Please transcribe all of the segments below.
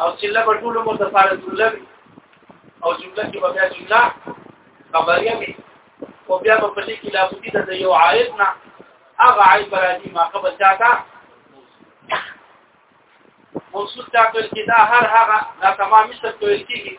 او چې له ټول مو د فار جمله او جمله کې بیا جمله خبريه وي او بیا په پټي کې لا بوتي د یو عائد نه هغه عائد راځي ما قبل چاته موصول دا کول کې دا هر هغه دا تمام مشتر کول کېږي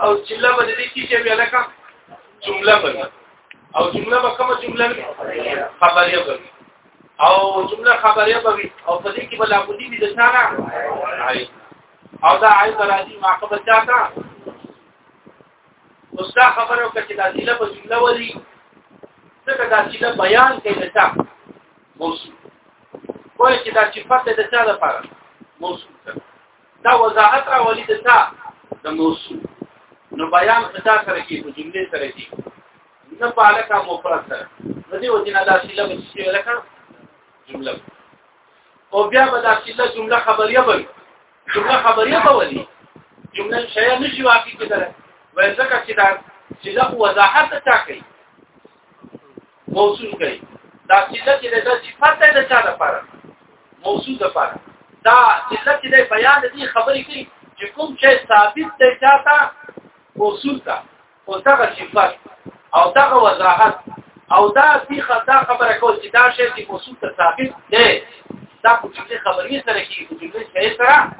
او جمله به دې کې چې بیا لکه جمله بني او جمله به کومه جمله وي خبريه به او جمله خبريه به او په دې کې بل عبودي دي د ثانا او دا عايز راځي معقبه چاته اوس دا خبره وکړه چې دا ځله په جمله ولي څنګه دا ځله بیان کوي د چا موصول کوی چې دا صفت د چا لپاره موصول دا وضاحت راولي د تا د موصول نو بیان خطا سره کې په جمله سره کې نه پاله کا مفرد سره نو دی وجنه دا شیله به شي لکه جمله او بیا به دا شیله جمله خبریه وي جمله خبریه به ولي جمله شایع نشي واقع کېدل وای ځکه چې دا شیله وضاحت تا کوي موصول کوي دا صله چې د صفت د چا لپاره موصول لپاره دا صله چې د بیان دي خبرې کوي چې کوم چې ثابت دی چاته موصول تا او دغه صفت او دغه وضاحت او دا دي خطا خبره کول چې دا شی چې موصول ته ثابت دی دا په جمله خبرې سره کې په جمله شی سره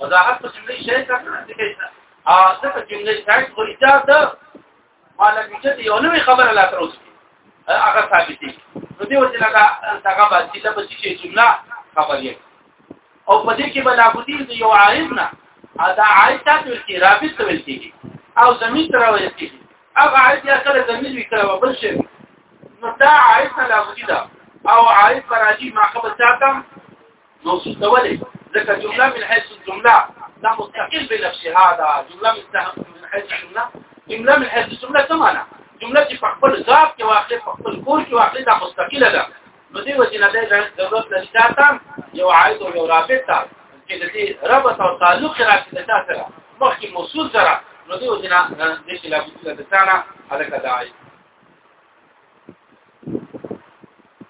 وضاحت په جمله شی سره نه دی او دا په جمله شی خو اجازه مالک چې یو نوې خبره لا تر اوسه هغه ثابت دي نو دې وجه نه دا هغه باندې چې په چې جمله خبرې او په دې کې بلا بودی یو عارف نه دا عارف تاسو کې رابط ته ویل کېږي او زمين تر ویل کېږي هغه عارف یا کله زمين وی کله بل شي نو دا عارف لا بودی دا او عارف راځي ما خبر ساتم موصوف ولي ذكر جمله من حيث الجمله لا مستقل بنفس هذا جمله من حيث الجمله جمله من حيث الجمله سمانا جمله چې په خپل ذات کې واخلې په خپل کور کې واخلې دا مستقله ده نو دې وجه نه ده ضرورت نشته تا یو عائد او یو رابط تا چې د دې ربط او تعلق راځي د تا سره مخکې موصول سره نو دې وجه نه د شي لا بوتل د تانا هلکه دای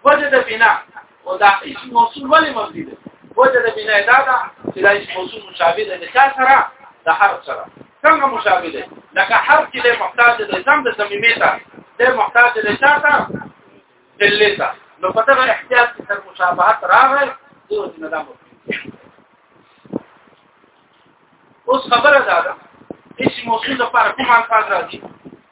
وجه د بنا او دا اسم موصول ولې مبني ده وجه د بنا دا ده چې دا اسم موصول مشابه ده چا سره د حرف سره څنګه مشابه ده لکه حرف چې له محتاج ده زم د زمینه ته ده محتاج ده چا ته دلته نو په دغه احتیاط کې تر مشابهت راغی د وجه دا مبني اوس خبره ده اسم موصول لپاره کوم الفاظ راځي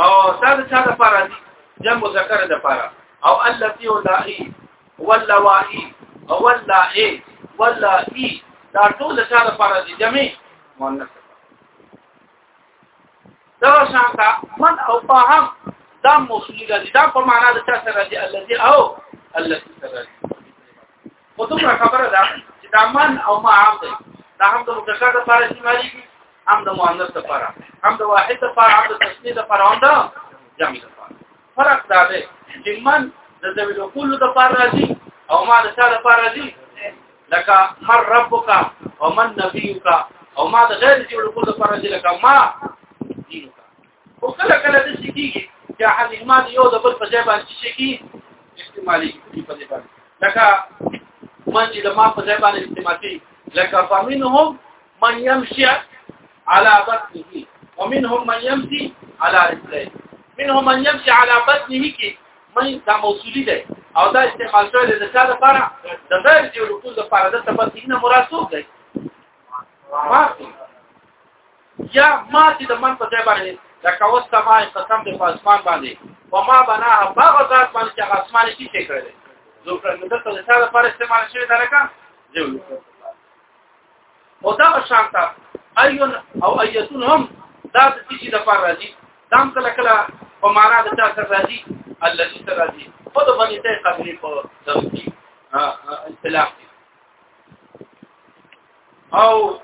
او دا د چا لپاره دي جمع مذکر د لپاره او التي ولائي واللوائي او واللائي واللائي دا ټول د چا لپاره دي جمع مؤنث دا شانتا من او فهم دا موصولی راځي دا په معنا د چا سره راځي الذي او التي سره راځي خو دومره خبره ده چې دا من او ما عام دي دا هم د مذکر لپاره استعمالي هم د مؤنث لپاره هم د واحد لپاره هم د تسنیه لپاره هم د جمع لپاره فرق دا دی چې من د ذوی العقول لپاره راځي او ما د چا لپاره راځي لکه مر ربک او من نبیک او ما د غیر ذوی العقول لپاره راځي لکه ما دینک او کله کله د شي کیږي چې احد احمد یو د بل په ځای باندې شي کی استعمالي په دې باندې لکه من چې د ما په ځای باندې استعمالي لکه فمنهم من يمشي على بطنه ومنهم من يمشي على رجليه منهم من يمشي على بطنه کې من دا موصولي ده او دا استعمال شوی د څه لپاره د غیر دی رکوز لپاره د تبدیل نه مراد څوک دی ما یا ما چې د من په ځای باندې لکه اوس سما قسم د اسمان باندې و ما بناها باغ ذات باندې چې اسمان کې څه کړل نو پر نو دغه د ساده پر استعمال شوی دا لکه جو او دا شانتا ایون او ایتون هم دا د چې د پر راځي دام کله کله په معنا د چا سره راځي الذي سره راځي په د باندې ته قبلي په دغه اصطلاح او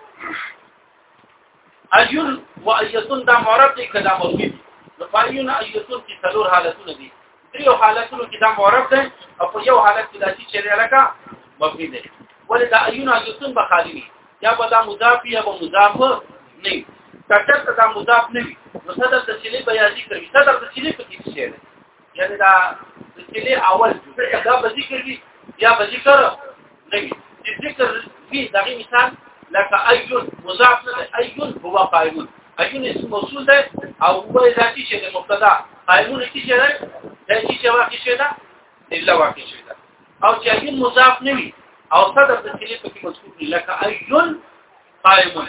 ایون و ایتون دا معرب دی کدا موصوف نو فایون ایتون کې څلور حالتونه دي دریو حالتونو کې دا معرب دی او په یو حالت کې دا چې لکه مبني دی ولې دا ایون ایتون به خالی وي یا به دا مضاف یا به مضاف نه کټر ته دا مضاف نه وي نو صدر تسلی بیاضی کوي صدر تسلی په کې څه دی یعنی دا د کلی اول دا به ذکر وي یا به ذکر نه وي چې ذکر وي دا مثال لکه ایون مضاف نه ایون هو قائمون ایون اسم موصول ده او هو ذاتی چې د مبتدا قائمون کې چې ده دا چې واقع شي ده الا واقع شي ده او چې ایون مضاف نه وي او صدر د کلی په کې مذکور لکه ایون قائمون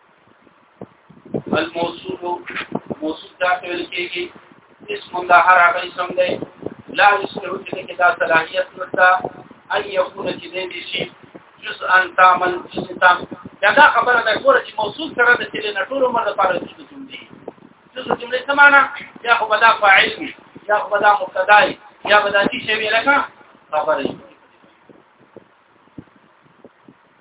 الموصول موصول دا ویل کېږي اسم دا هر هغه اسم دی لا یسلو چې کې دا صلاحیت نشته ان یکون چې دې شي جزءا تامن جزء تام دا خبره ده ګوره چې موصول سره د تل نه ټول عمر لپاره جزء جملې جزء جملې څه معنا یا خو بدا فاعل یا خو بدا مبتدا یا بدا چې شی لکه خبره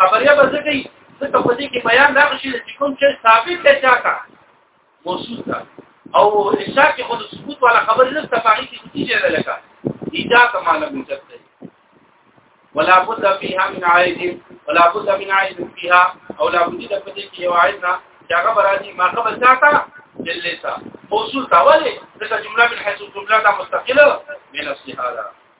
خبریا به ځکه ځکه په دې کې بیان دا شي چې کوم چې ثابت دی چا کا موصوف ده او انشاء کې خو د ثبوت ولا خبر نه تفاعل کې څه جره لکه ایجاد معنا موجب دی ولا بد فيها من عائد ولا بد من عائد فيها او لا بد د پدې کې یو عائد نه چې هغه راځي ما قبل ذاته دلته موصول تاوله دغه جمله من حيث الجمله مستقله من الصحابه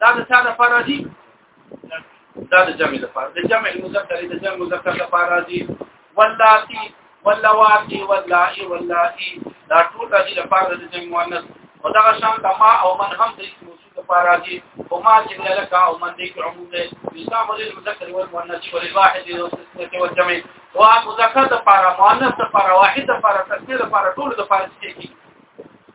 دا د څه لپاره دي دا د جمع لپاره د جمع المذکر د جمع مذکر لپاره دي واللاتی واللواتی واللائی واللائی دا ټول د دې لپاره د جمع مؤنث او دا شان د ما او من هم د اسم موصول لپاره دي او ما چې لکه او من دې عموم دې مثال مولي المذکر والمؤنث والواحد والتسنیه والجمع او مذکر لپاره مؤنث لپاره واحد لپاره تسنیه لپاره ټول لپاره څه کیږي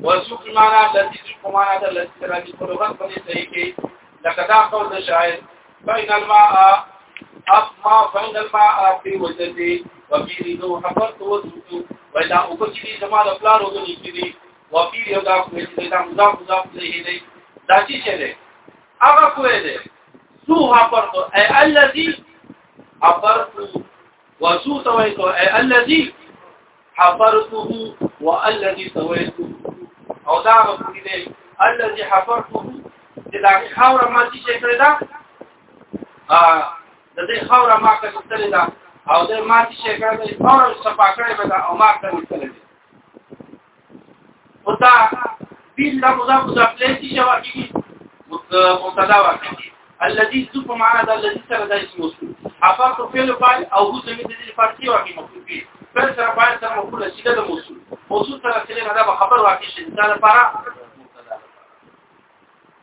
وسوق معنا لذي چې کومه ده لذي سره د لغت په دې صحیح کې لکه دا قول د شاعر بین الماء اف ما بین الماء فی وجدی وفی ذو حفظت وسوق ولا وکړي زما د پلار وګړي کړي وفی یو دا کوی چې دا مضاف مضاف نه دی دا چې شه دی هغه کوی دی ذو حفظت ای الذی حفظت وسوق وای کو ای الذی حفرته والذي سويته او دا غوښتي دی الذي حفرته چې دا خاور ما چې کړی دا ا د دې خاور ما کړی دا او د ما چې کړی دا خاور صفا کړی دا او ما کړی او دا بیل دا مضاف مضاف الیه شي او کیږي مبتدا واقعي الذي سوق معنا دا الذي سره دا اسم موصول افاق فعل فاعل او هو زمين دي فارسي واقعي مفعول به فعل سره فاعل سره مفعول شي دا موصول موصول سره سره دا خبر واقعي شي دا لپاره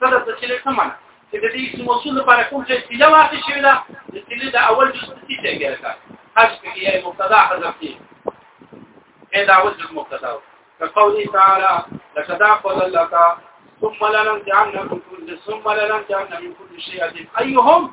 سره د چلې څه معنی چې د دې اسم موصول لپاره کوم ځای چې لا واقع شوی دا د چلې د اول جز څه ځای کې راځي خاص کې یې مبتدا حذف کی دا اول جز مبتدا کقولی تعالی لقدا قول الله تعالی ثم لننزعن من كل ثم لننزعن من كل شيء ايهم